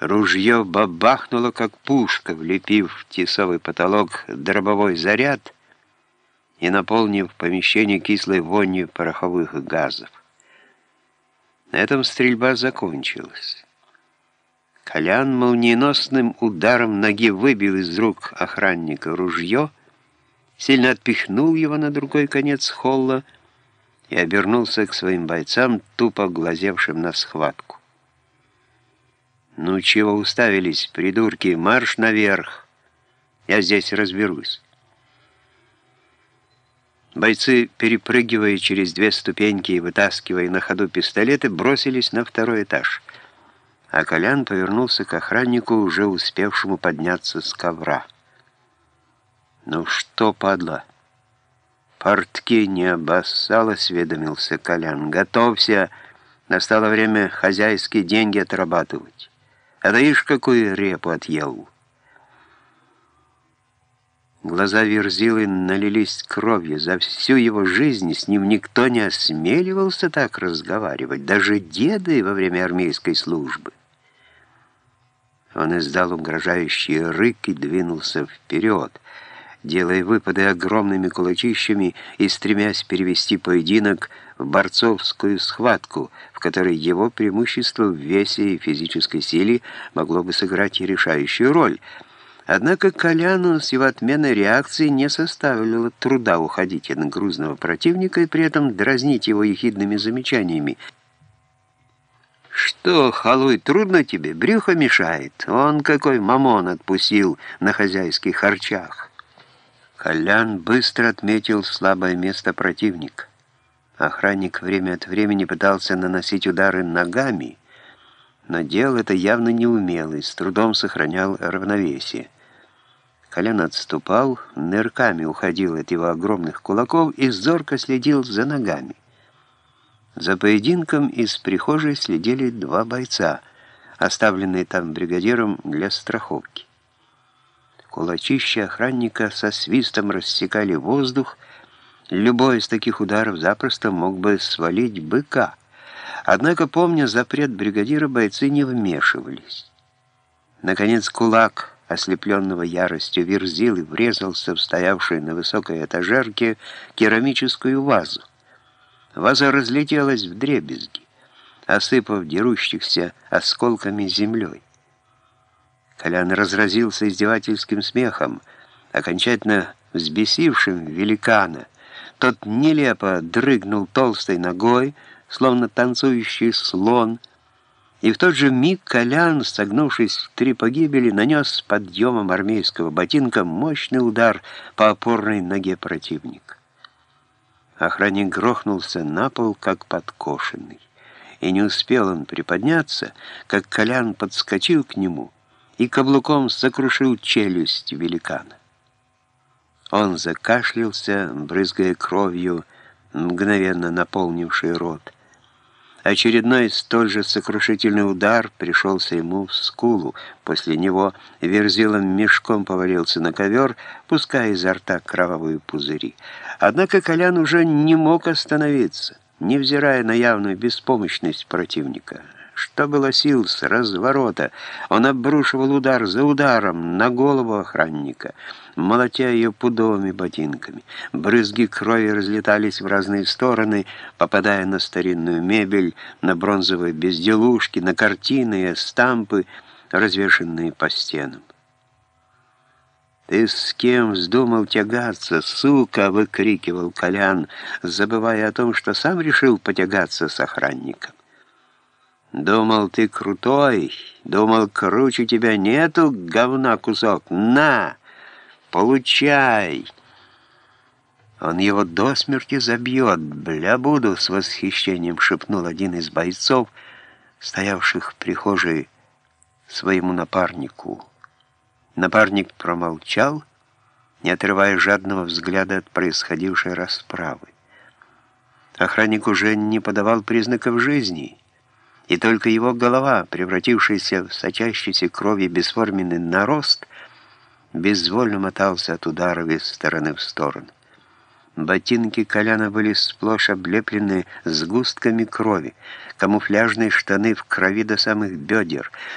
Ружье бабахнуло, как пушка, влепив в тесовый потолок дробовой заряд и наполнив помещение кислой вонью пороховых газов. На этом стрельба закончилась. Колян молниеносным ударом ноги выбил из рук охранника ружье, сильно отпихнул его на другой конец холла и обернулся к своим бойцам, тупо глазевшим на схватку. «Ну чего уставились, придурки? Марш наверх! Я здесь разберусь!» Бойцы, перепрыгивая через две ступеньки и вытаскивая на ходу пистолеты, бросились на второй этаж. А Колян повернулся к охраннику, уже успевшему подняться с ковра. «Ну что, падла?» «Портки не обоссал», — осведомился Колян. «Готовься! Настало время хозяйские деньги отрабатывать». А даишь, какую репу отъел. Глаза Верзилы налились кровью. За всю его жизнь с ним никто не осмеливался так разговаривать, даже деды во время армейской службы. Он издал угрожающий рык и двинулся вперед, делая выпады огромными кулачищами и стремясь перевести поединок в борцовскую схватку, в которой его преимущество в весе и физической силе могло бы сыграть решающую роль. Однако Коляну с его отменой реакции не составило труда уходить от грузного противника и при этом дразнить его ехидными замечаниями. «Что, халуй, трудно тебе? Брюхо мешает. Он какой мамон отпустил на хозяйских харчах». Колян быстро отметил слабое место противника. Охранник время от времени пытался наносить удары ногами, но делал это явно неумело и с трудом сохранял равновесие. Колян отступал, нырками уходил от его огромных кулаков и зорко следил за ногами. За поединком из прихожей следили два бойца, оставленные там бригадиром для страховки. Кулачища охранника со свистом рассекали воздух, Любой из таких ударов запросто мог бы свалить быка. Однако, помня запрет бригадира, бойцы не вмешивались. Наконец кулак, ослепленного яростью верзилы, врезался в стоявшую на высокой этажерке керамическую вазу. Ваза разлетелась в дребезги, осыпав дерущихся осколками землей. Колян разразился издевательским смехом, окончательно взбесившим великана, тот нелепо дрыгнул толстой ногой, словно танцующий слон, и в тот же миг Колян, согнувшись в три погибели, нанес подъемом армейского ботинка мощный удар по опорной ноге противника. Охранник грохнулся на пол, как подкошенный. И не успел он приподняться, как Колян подскочил к нему и каблуком сокрушил челюсть великана. Он закашлялся, брызгая кровью, мгновенно наполнивший рот. Очередной столь же сокрушительный удар пришелся ему в скулу. После него верзилом мешком повалился на ковер, пуская изо рта кровавые пузыри. Однако Колян уже не мог остановиться, невзирая на явную беспомощность противника. Что было сил с разворота, он обрушивал удар за ударом на голову охранника, молотя ее пудовыми ботинками. Брызги крови разлетались в разные стороны, попадая на старинную мебель, на бронзовые безделушки, на картины и стампы, развешенные по стенам. «Ты с кем вздумал тягаться, сука?» — выкрикивал Колян, забывая о том, что сам решил потягаться с охранником. Думал, ты крутой, думал, круче тебя нету, говна кусок. На, получай. Он его до смерти забьет, бля буду, с восхищением шепнул один из бойцов, стоявших в прихожей своему напарнику. Напарник промолчал, не отрывая жадного взгляда от происходившей расправы. Охранник уже не подавал признаков жизни — и только его голова, превратившаяся в сочащийся кровью бесформенный нарост, безвольно мотался от ударов из стороны в сторону. Ботинки Коляна были сплошь облеплены сгустками крови, камуфляжные штаны в крови до самых бедер,